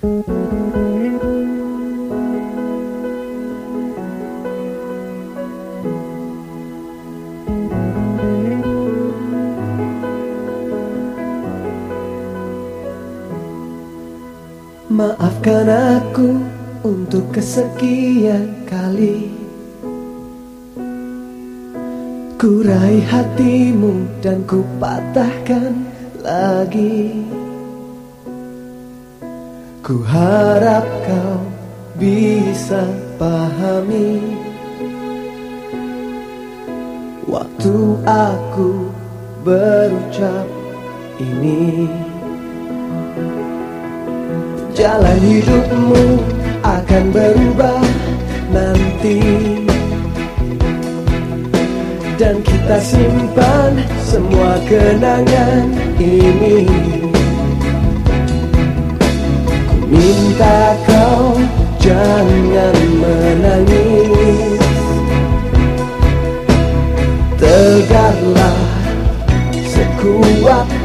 Maafkan aku untuk kesekian kali. Kurai hatimu dan kupatahkan lagi. Ku harap kau bisa pahami Waktu aku berucap ini. Jalan hidupmu akan berubah nanti. Dan kita simpan semua kenangan ini minta kau jangan menangis. Tegaklah sekuat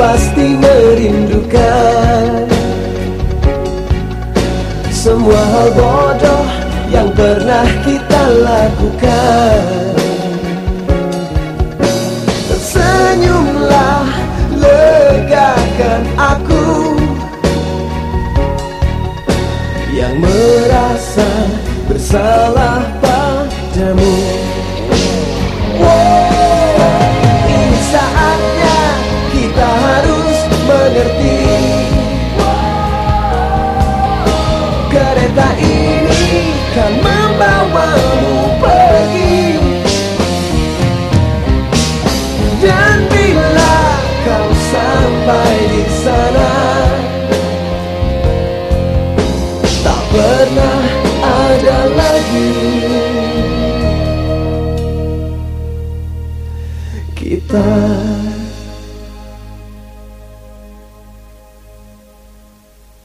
pasti merindukan Semua hal bodoh yang pernah kita lakukan. Tersenyumlah legakan aku Yang merasa bersalah Kita